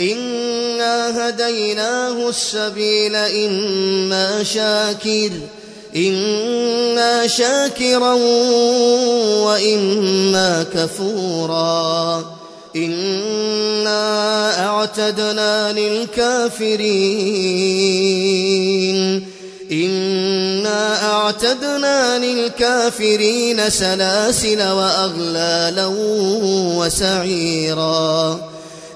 إنا هديناه السبيل إما شاكر إما شاكرا وإما كفورا. إنا أعتدنا للكافرين إنا أعتدنا للكافرين سلاسل وأغلالا وسعيرا.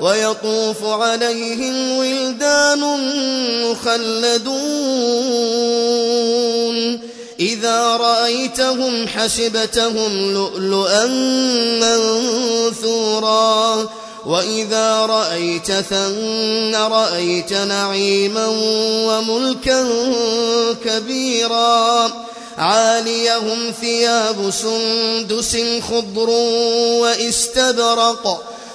ويطوف عليهم ولدان مخلدون. إذا رأيتهم حسبتهم لؤلؤا منثورا. وإذا رأيت ثم رأيت نعيما وملكا كبيرا. عاليهم ثياب سندس خضر واستبرق.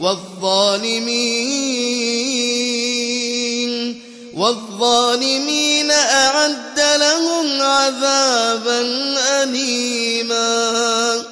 والظالمين والظالمين أعد لهم عذابا أليما